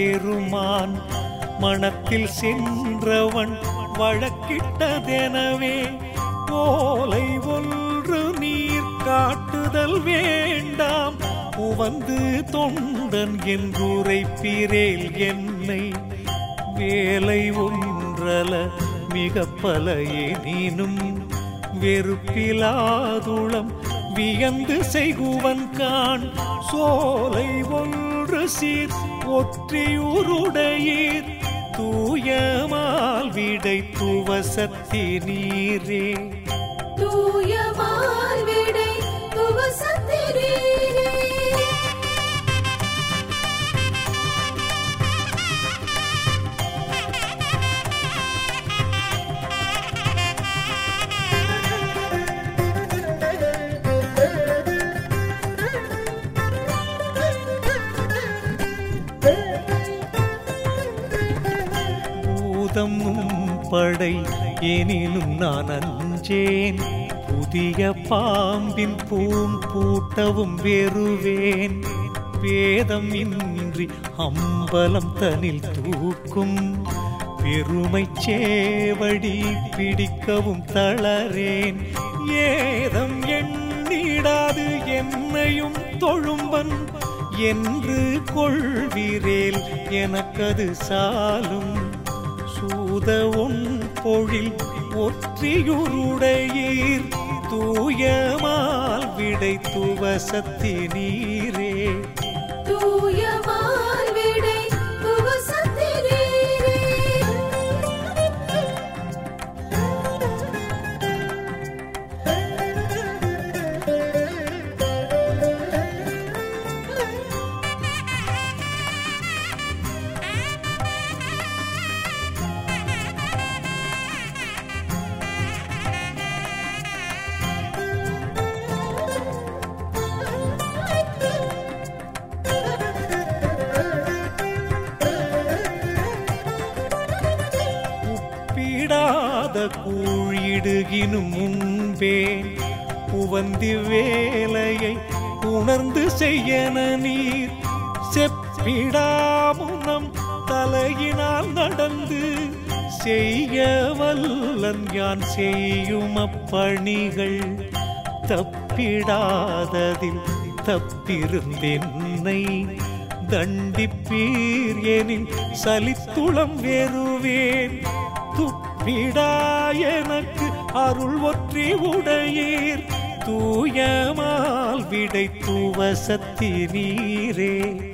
பெருமான் மனத்தில் சென்றவன் வழக்கிட்டதெனவே ஓலை ஒன்று நீர் காட்டுதல் வேண்டாம். உவந்து தொண்டன் என்றுரைப்பீரேல் என்னை வேலை ஒன்றல மிக பல எனினும் வெறுப்பிலாதுளம் வியந்து செய்குவன் கான். சோலை ஒன்று சீர் ஒற்றியூருடையீர் தூயமால் விடை துவசத்தி நீரே. தூயமால் விடை துவசத்திரீரே பூதம் உம் படை எனினும் நான் அஞ்சேன். புதிய பாம்பின் பூம் பூட்டவும் வெறுவேன். வேதம் இன்றி அம்பலம் தனில் தூக்கும். பெருமை சேவடி பிடிக்கவும் தளரேன். ஏதம் எண்ணிடாது என்னையும் தொழும்பன். என்று கொள்வீரேல் எனக்கது சாலும். சூத உன் பொழில் ஒற்றியுருடையீர். தூயமால் விடை துவசத்தினீர். உப்பிடாத கூழிடுகினும் முன்பே புவந்தி வேலையை உணர்ந்து செய்யன நீர். செப்பிடாமுனம் தலையினால் நடந்து செய்ய வல்லன் யான் செய்யும் அப்பணிகள். தப்பிடாததில் தப்பிருந்தென்னை தண்டிப்பீர் எனில் சலித்துளம் வெறுவேன். துப்ப விடா எனக்கு அருள் ஒற்றி உடையீர். தூயமால் விடை துவசத்தி நீரே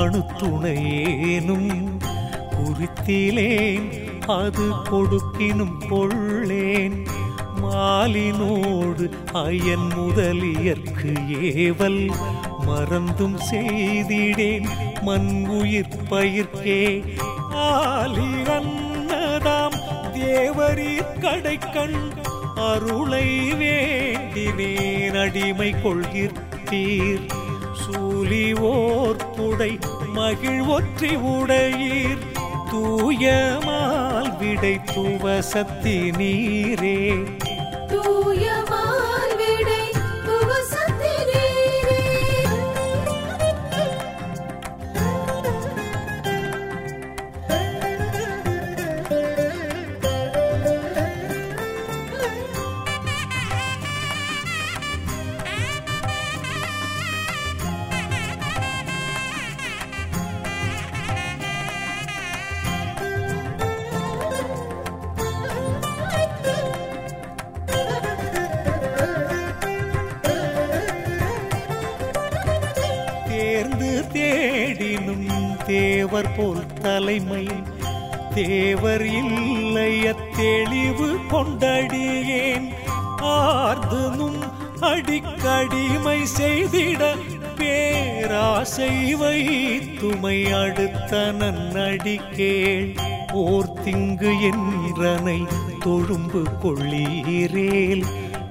அணுத்துணையேனும் குறித்திலேன் அது கொடுக்கினும் கொள்ளேன். மாலினோடு அயன் முதலியற்கு ஏவல் மறந்தும் செய்திடேன். மண் உயிர் பயிர்க்கே ஆலி அன்னதாம் தேவரீர் கடைக்கண் அருளை வேண்டினேன். அடிமை கொள்கிறீர். சூலி ஓர் புடை மகிழ் ஒற்றி உடையீர். தூயமால் விடை துவசத்தி நீரே. தூயமால் தேவர் போல் தலைமை. தேவர் இல்லைய தெளிவு கொண்டடியேன். ஆர்தனும் அடிக்கடிமை செய்திட பேராசை வைத்துமை அடுத்த நன்னடிக்கேள். ஓர் திங்கு என்றனை தொழும்பு கொள்ளீரேல்.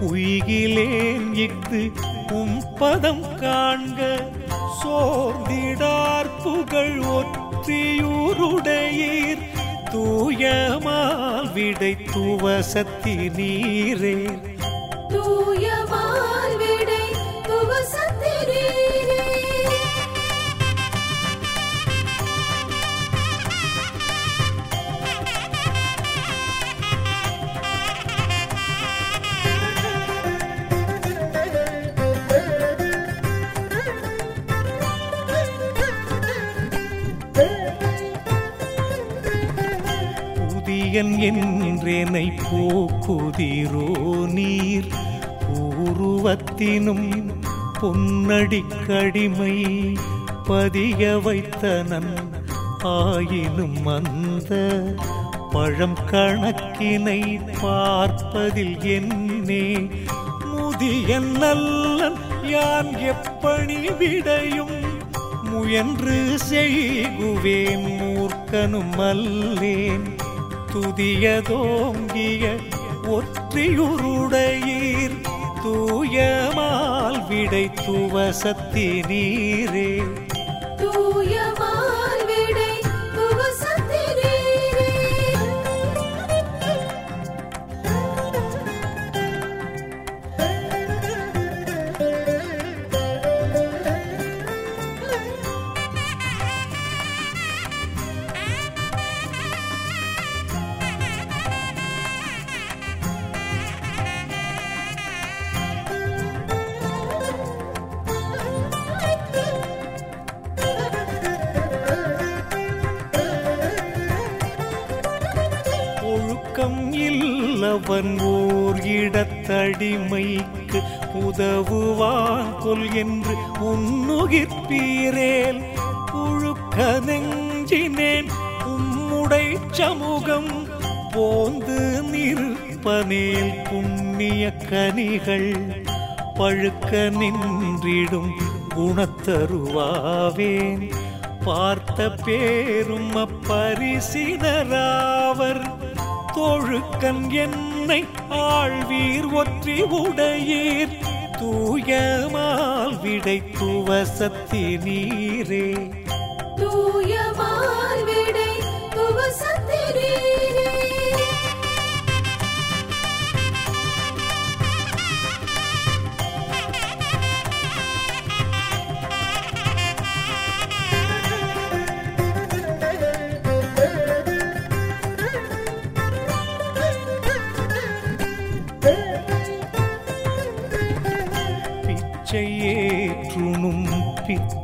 உயிகிலேன் இஃது உம் பதம் காண்க. சோர்ந்திடார் புகழ் ஒற்றியூருடையீர் தூயமால் விடை துவசத்தி நீரே. தூயமால் புதியன் என்றேனை போக்குதிரோ நீர். பூருவத்தினும் பொன்னடிக்கடிமை பதிய வைத்தனன் ஆயினும் அந்த பழம் கணக்கினை பார்ப்பதில் என்னே. முதிய நல்லன் யான் எப்பணி விடையும்? முயன்று செய்குவேன் மூர்க்கனும் அல்லேன். துதியதோங்கிய ஒற்றியுருடையீர். தூயமால் விடை துவசத்தி நீரே தூய ஒழுக்கம் இல்லவன் ஓர் இடத்தடிமைக்கு உதவுவான் கொல் என்று உன்னுகிற்பீரேல் புழுக்க நெஞ்சினேன் உம்முடை சமூகம் போந்து நிற்பனேல் புண்ணிய கனிகள் பழுக்க நின்றிடும் குணத்தருவாவேன். பார்த்த பேரும் அப்பரிசினராவர். தொழுக்கன் என்னை ஆழ்வீர் ஒற்றி உடையீர். தூயமால் விடை துவசத்தி நீரே தூய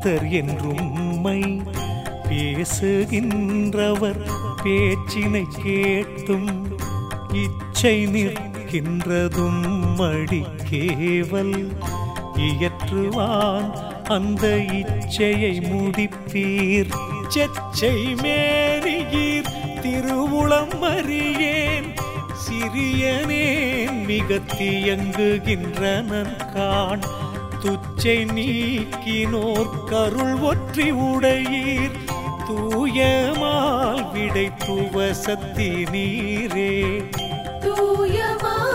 பித்தர் என்றும்மை பேசுகின்றவர் பேச்சினை கேட்டும் இச்சை நிற்கின்றதும் மடிக்கேவல் இயற்றுவான் அந்த இச்சையை முடிப்பீர். செச்சை மேறியீர் திருவுளம் அறியேன். சிறியனேன் மிக தியங்குகின்றனன் காண். துச்சை நீக்கினோர் கருள் ஒற்றி உடையீர். தூயமால் விடை துவசத்தி நீரே தூயமால்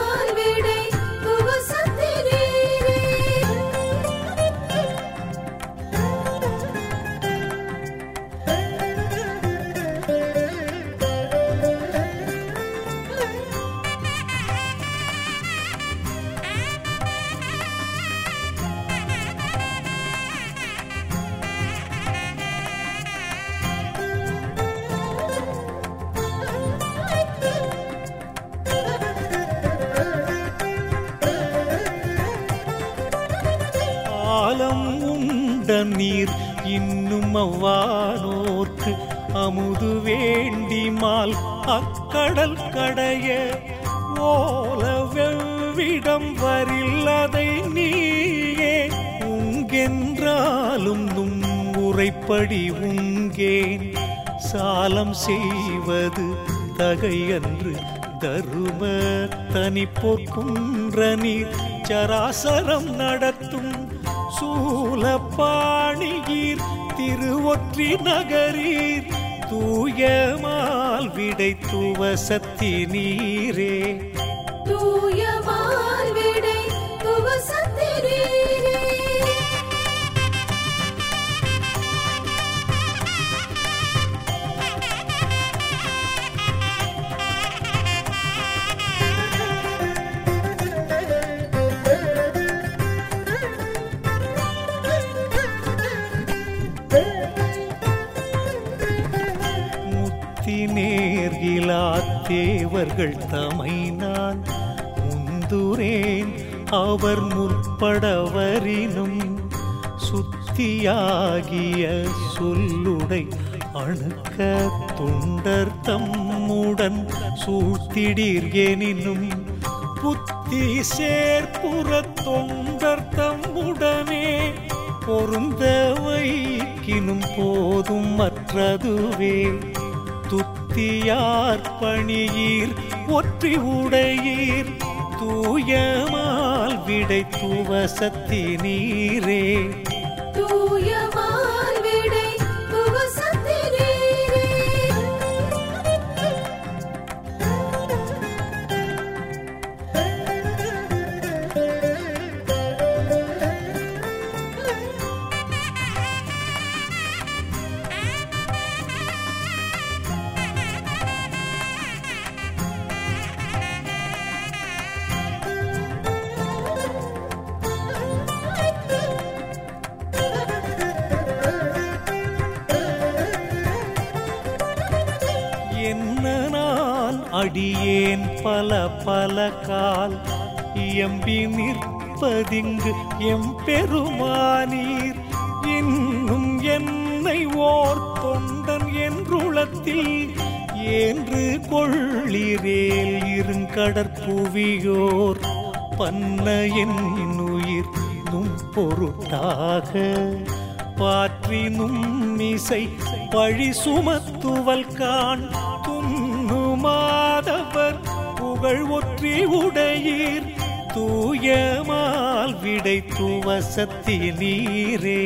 நீர் இன்னும் அவ்வானோர்க்கு அமுது வேண்டிமால் அக்கடல் கடைய ஓல வெவ்விடம் வரில்லதை நீயே. உங்கென்றாலும் நும் உரைப்படி உங்கேன். சாலம் செய்வது தகையன்று தரும தனி பொற்குன்ற நீர். சராசரம் நடத்தும் சூலப்பாணியீர் திருவொற்றி நகரீர் தூயமால் விடை துவசத்தி நீரே தூயமால் நேர்கிலா தேவர்கள் தமை நான் முந்துரேன் அவர் முற்படவரினும் சுத்தியாகிய சொல்லுடை அணுக்க தொண்டர் தம்முடன் சூழ்த்திடீர் எனினும் புத்தி சேர்ப்புற தொண்டர் தம்முடனே பொருந்த வைக்கினும் போதும் மற்றதுவே துத்தியார் பணியீர் ஒற்றி உடையீர் தூயமால் விடை துவசத்தி நீரே என்ன நான் அடியேன் பல பல கால். MP நிற்பதிங்கு M பெருமானீர். இன்னும் என்னை ஓர் தொண்டன் என்றுளத்தில். என்று கொள்ளிரேல் இருங்கடற்புவியோர் பன்ன என் உயிர் நும் பொருட்டாக. பாற்றி நும்மிசை பழி சுமத்துவல் காண். துண்ணு மாதவர் புகழ் ஒற்றி உடையீர். தூயமால் விடை துவசத்தி நீரே